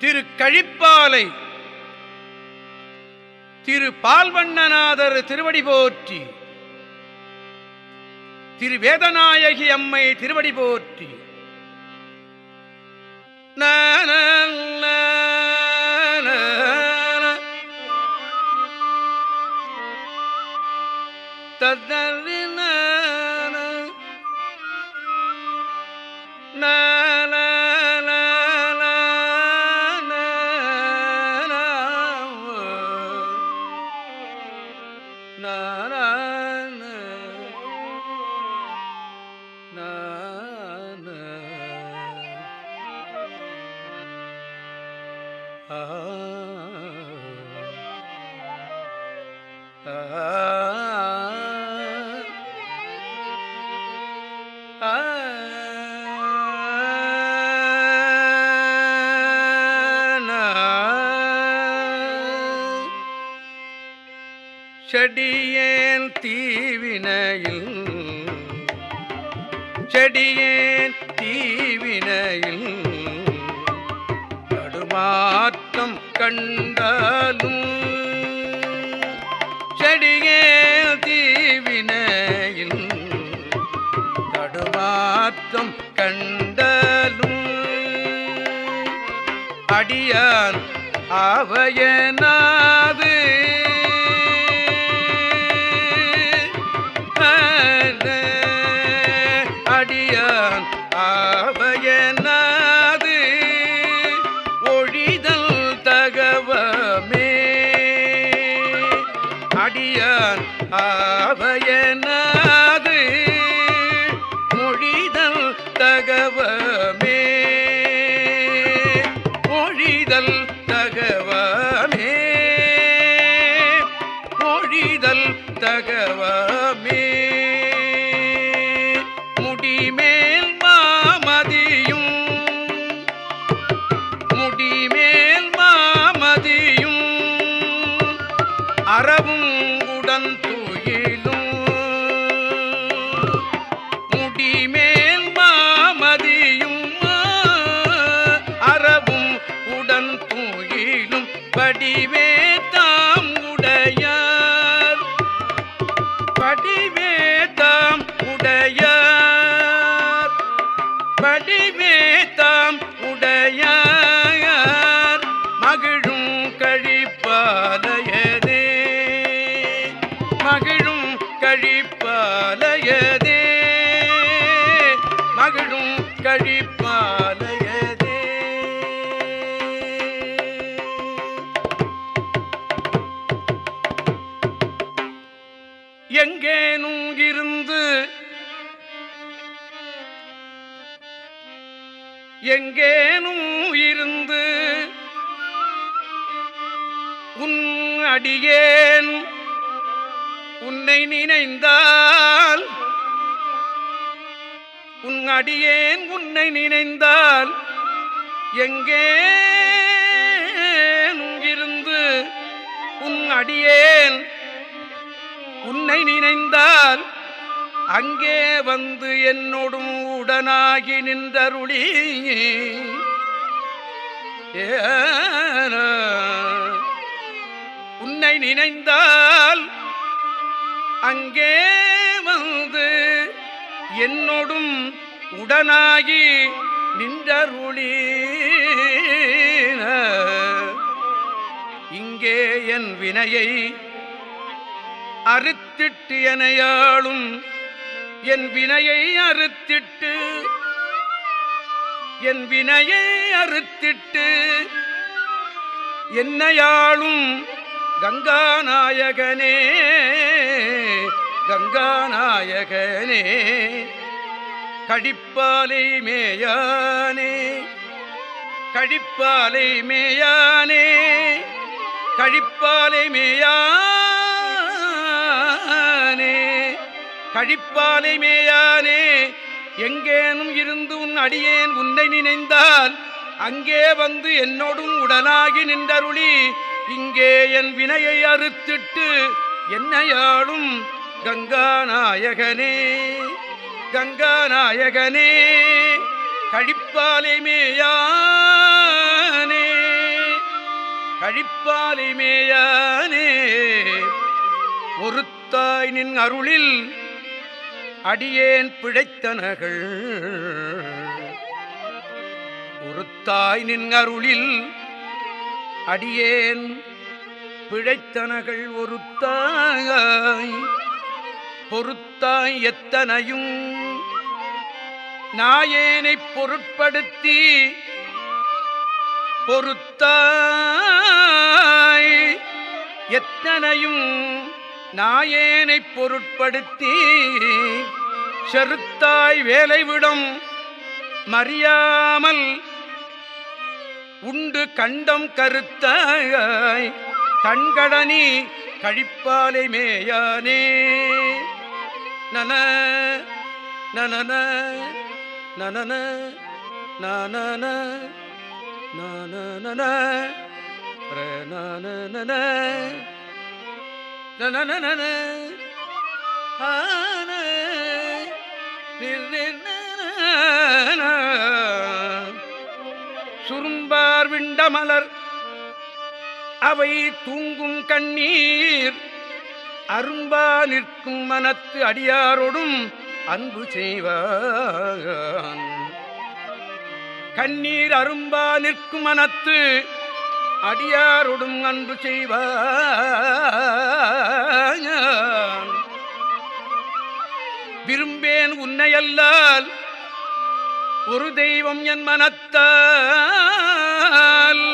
திரு கழிப்பாலை திரு பால்வண்ணநாதர் திருவடி போற்றி. திரு வேதநாயகி அம்மை திருவடி போற்றி நன, நன, நன, நன, செடியேன் தீவினையில் தடுமாற்றம் கண்டாலும் செடியே தீவினையில் தடுமாற்றம் கண்டாலும் அடியான் அவையனாது அறவும் கழிப்பாலயதே. மகிழும் கழிப்பாலயதே. எங்கேனும் இருந்து எங்கேனும் இருந்து உன் அடியே நினைந்தால் உன் அடியேன் உன்னை நினைந்தால் எங்கே இருந்து உன் அடியேன் உன்னை நினைந்தால் அங்கே வந்து என்னோடும் உடனாகி நின்றருளி ஏன. உன்னை நினைந்தால் அங்கே வந்து என்னோடும் உடனாகி நின்றருளி இங்கே என் வினையை அறுத்திட்டு எனையாளும் என் வினையை அறுத்திட்டு என் வினையை அறுத்திட்டு என்னையாளும் கங்காநாயகனே கங்காநாயகனே கடிப்பாலை மேயானே கடிப்பாலை மேயானே கழிப்பாலை மேயானே கழிப்பாலை மேயானே எங்கேனும் இருந்து உன் அடியேன் உன்னை நினைந்தால் அங்கே வந்து என்னோடும் உடனாகி நின்றருளி இங்கே என் வினையை அறுத்திட்டு என்னையாளும் கங்காநாயகனே கங்காநாயகனே கழிப்பாலை மேயானே கழிப்பாலை ஒருத்தாய் நின் அருளில் அடியேன் பிழைத்தனகள் ஒருத்தாய் நின் அருளில் அடியேன். பிழைத்தனகள் ஒருத்தாய் பொறுத்தாய் எத்தனையும். நாயேனைப் பொருட்படுத்தி பொறுத்தாய் எத்தனையும். நாயேனைப் பொருட்படுத்தி செருத்தாய் வேலைவிடம் மறியாமல் உண்டு கண்டம் கருத்தாய் தன்கடனி கழிப்பாலை மேயானே நன நனன நனன நனன நனன நனன நனன ஆன சுரும்பார் மலர். அவை தூங்கும் கண்ணீர். அரும்பா நிற்கும் மனத்து அடியாரோடும் அன்பு செய்வான். கண்ணீர் அரும்பா நிற்கும் மனத்து அடியாரோடும் அன்பு செய்வான். விரும்பேன் உன்னையல்லால் ஒரு தெய்வம் என் மனத்தான் மனத்தால்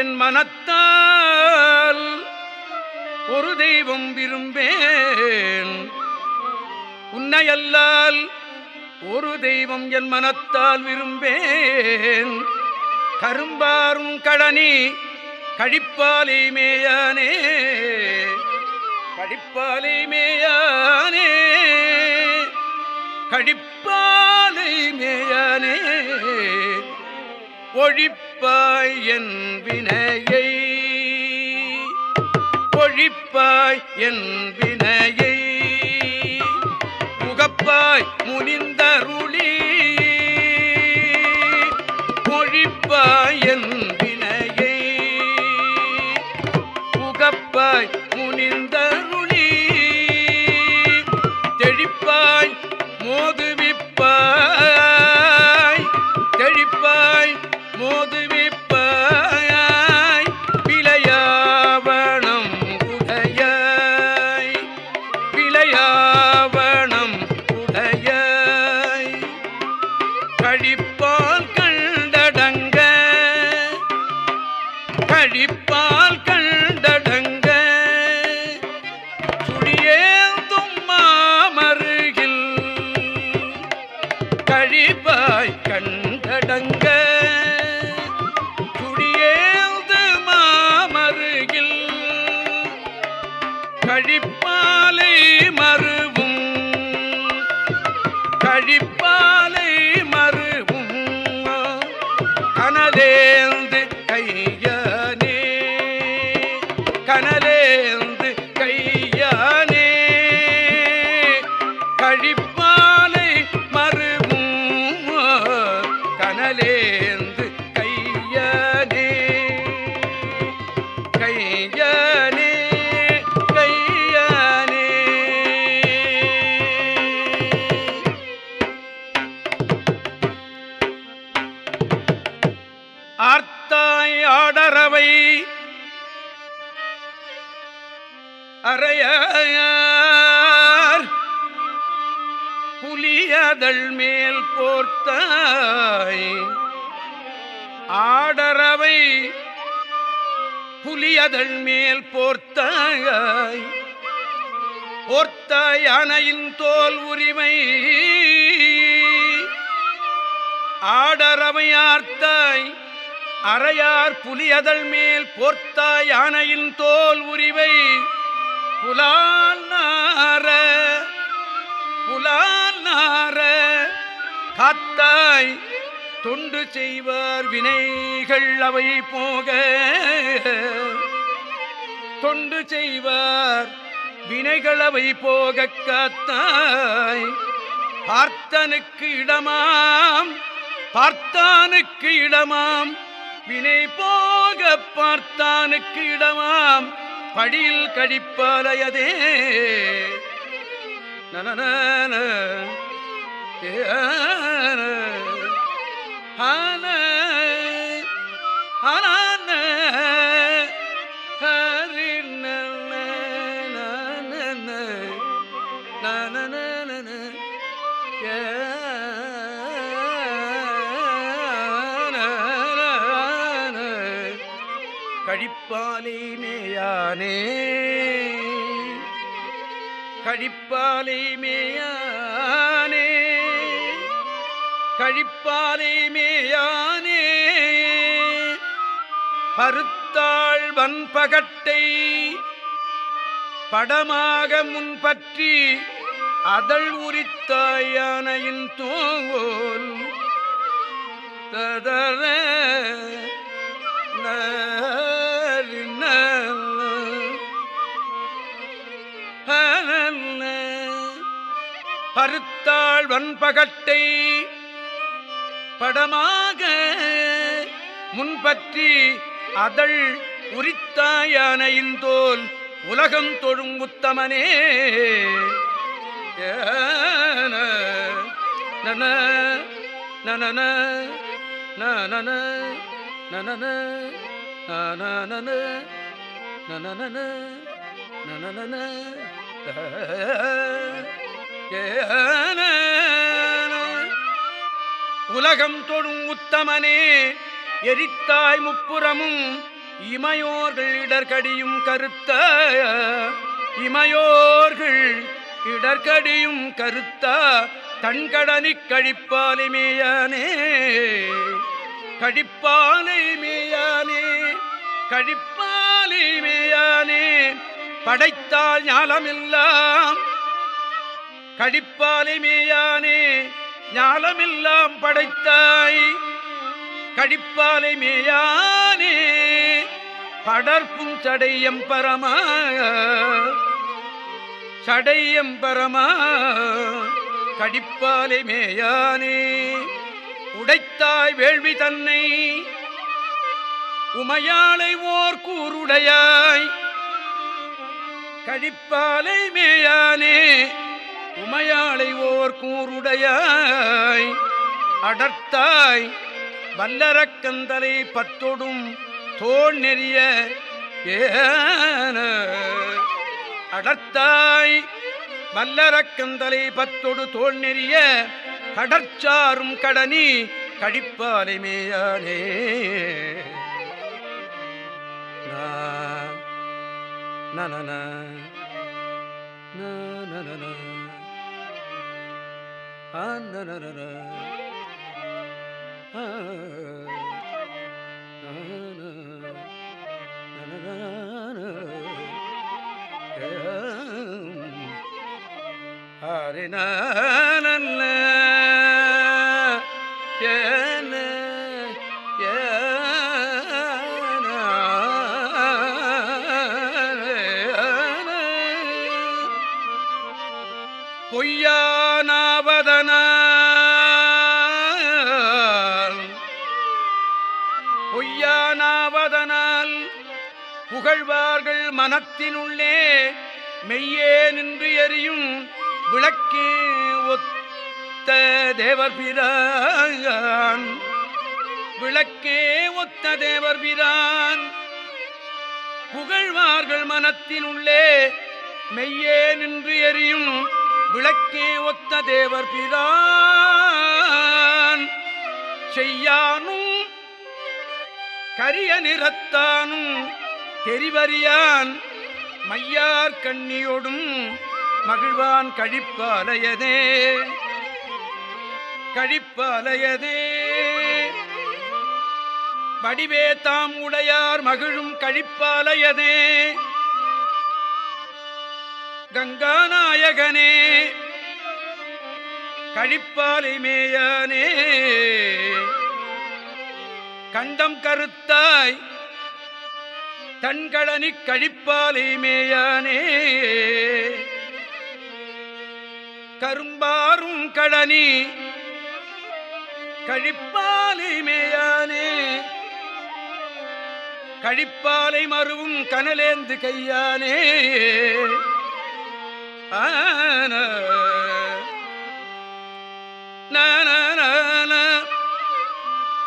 என் மனத்தால் ஒரு தெய்வம் விரும்பேன். உன்னையல்லால் ஒரு தெய்வம் என் மனத்தால் விரும்பேன். கரும்பாரும் கழனி கழிப்பாலை மேயானே கழிப்பாலை மேயானே கழிப்பாலை மேயானே. ஒழிப்பாய் என் வினையை. ஒழிப்பாய் என் வினையை. முகப்பாய் முனிந்தருள் கழிப்பால் க போர்த்தாய். ஆடரவை புலியதழ் மேல் போர்த்தாய் போர்த்தாய் அணையின் தோல் உரிமை. ஆடரவையார்த்தாய் அறையார் புலியதழ் மேல் போர்த்தாய் யானையின் தோல் உரிவை புலால் நார புலால் நார காத்தாய் தொண்டு செய்வார் வினைகள் அவை போக. தொண்டு செய்வார் வினைகள் அவை போக காத்தாய். பார்த்தனுக்கு இடமாம் பார்த்தானுக்கு இடமாம். வினை போக பார்த்தானுக்கு இடமாம். படியில் கழிப்பாலையதே நன கழிப்பாலை மேயானே. கழிப்பாலை மேயானே கழிப்பாலை மேயானே. பருத்தாள் வன்பகட்டை படமாக முன்பற்றி அதழ் உரித்தாயானையின் தோல் ததர பருத்தாள் வன்பகட்டை படமாக முன்பற்றி அதழ் உரித்தாயானையின் தோல் உலகம் தொழும் உத்தமனே ஏன, நன, நன நன நன நன நனனன, நனனன, ஏன. உலகம் தொழும் உத்தமனே எரித்தாய் முப்புறமும் இமையோர்கள் இடர்கடியும் கருத்த இமையோர்கள் இடர்கடியும் கருத்த தன்கடனி கழிப்பாலை மேயானே கழிப்பாலை மேயானே கழிப்பாலை மேயானே படைத்தால் ஞாலமில்லாம் கழிப்பாலை மேயானே ஞாலமெல்லாம் படைத்தாய். கழிப்பாலை மேயானே படற்பும் சடையம் பரமா சடையம் பரமா கடிப்பாலை மேயானே. உடைத்தாய் வேள்வி தன்னை உமையாளை ஓர் கூருடையாய். கழிப்பாலை மேயானே கூருடையாய் அடர்த்தாய். வல்லரக்கந்தலை பத்தொடும் தோல் நெறிய ஏன. அடர்த்தாய். வல்லரக்கந்தலை பத்தொடு தோல் நெறிய கடற்சாரும் கடனி கழிப்பாலை மேயானே. நன நன ஆனனன புகழ்வார்கள் மனத்தினுள்ளே மெய்யே நின்று எரியும் விளக்கே ஒத்த தேவர் பிரான் விளக்கே ஒத்த தேவர் பிரான் புகழ்வார்கள் மனத்தினுள்ளே மெய்யே நின்று எரியும் விளக்கே ஒத்த தேவர் பிரான் செய்யானும் கரிய நிறத்தானும் தெரிவறியான் மையார் கண்ணியோடும் மகிழ்வான் கழிப்பாலையதே கழிப்பாலையதே வடிவே தாம் உடையார் மகிழும் கழிப்பாலையதே கங்காநாயகனே கழிப்பாலை மேயானே. கண்டம் கருத்தாய் தன்கடனி கழிப்பாலை மேயானே. கரும்பாரும் கடனி கழிப்பாலை மேயானே. கழிப்பாலை மறுவும் கனலேந்து கையானே. ஆன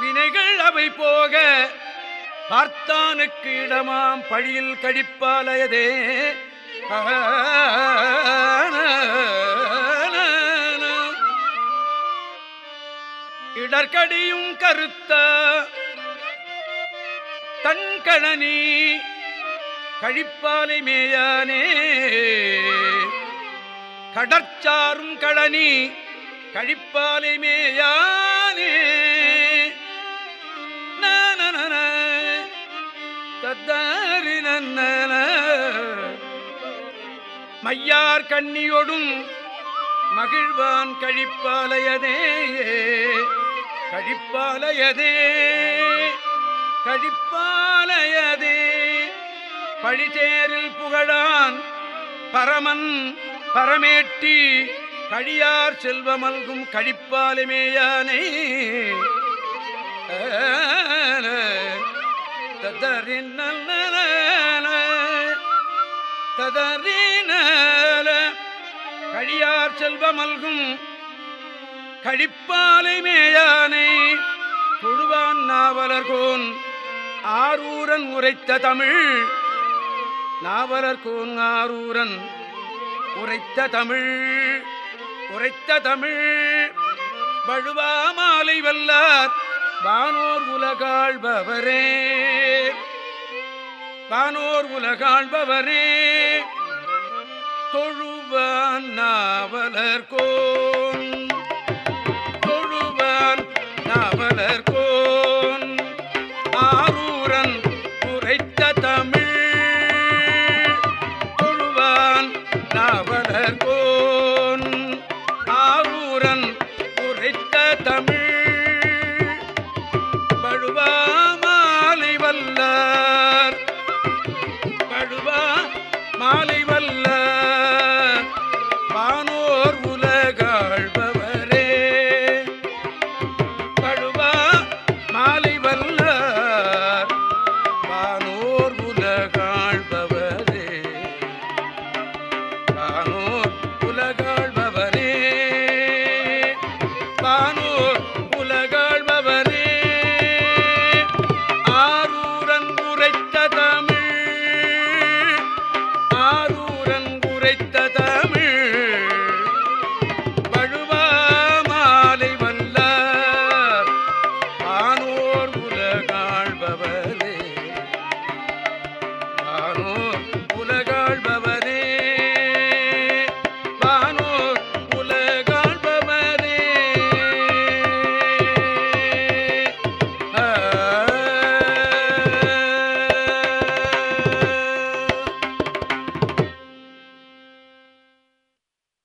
வினைகள் அவை போக பார்த்தானுக்கு இடமாம் பழியில் கழிப்பாலயதே. இடர்கடியும் கருத்த தன்கணனி கழிப்பாலை மேயானே. கடற்சாரும் கழனி கழிப்பாலை மேயானே. தத்தாரி நன்னன. மையார் கண்ணியொடும் மகிழ்வான் கழிப்பாலையதே. கழிப்பாலையதே. கழிப்பாலையதே. பழிச்சேரில் புகழான் பரமன் பரமேட்டி கழியார் செல்வமல்கும் கழிப்பாலுமேயானை ததறின ததறின கழியார் செல்வமல்கும் கழிப்பாலை மேயானை தொழுவான் நாவலர்கோன். ஆரூரன் உரைத்த தமிழ் நாவலர்கோன் ஆரூரன் உரைத்த தமிழ் உரைத்த தமிழ். வழுவா மாலை வல்லார் வானோர் உலகாழ்பவரே. வானோர் உலகாழ்பவரே. தொழுவான் நாவலர்கோன். தொழுவான் நாவலர்கோன்.